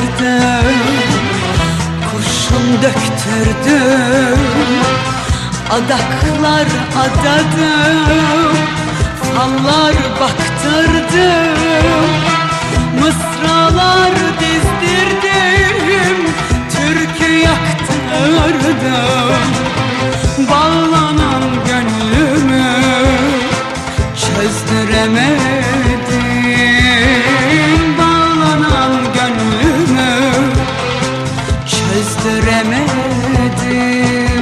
derdim Kurşun döktürdüm Adaklar adadım Fallar baktırdım Mısralar dizdirdim Türkü yaktırdım Bağlanan gönlümü Çözdüremedim dönüştüremedim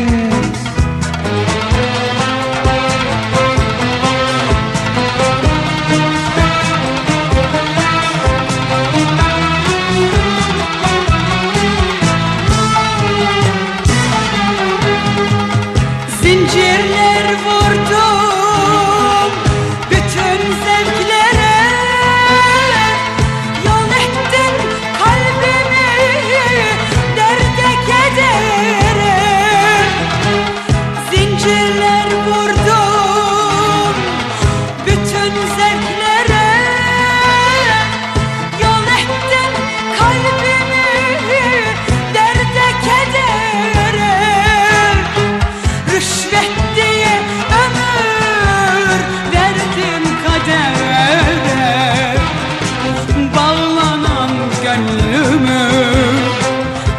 mü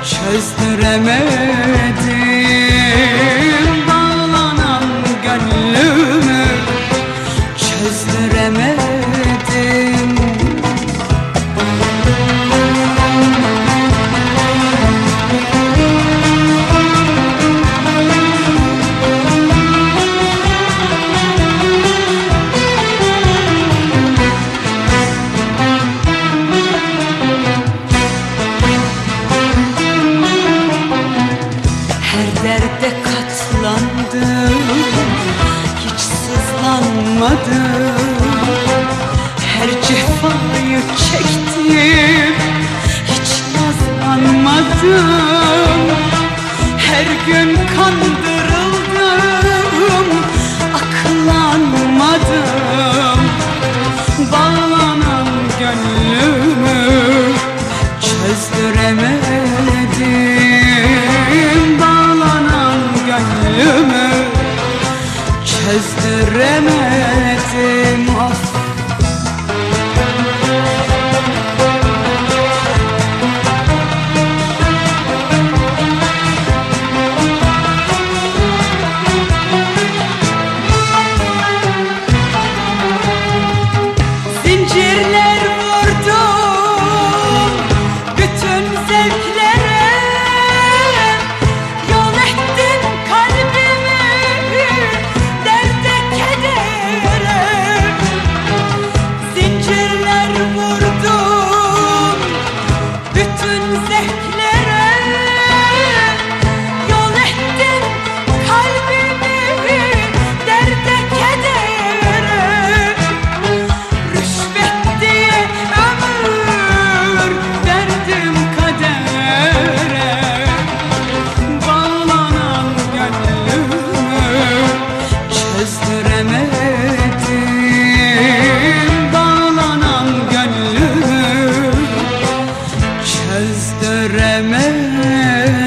çözdüremem Her cefayı çektim Hiç nazlanmadım. Her gün kan istemez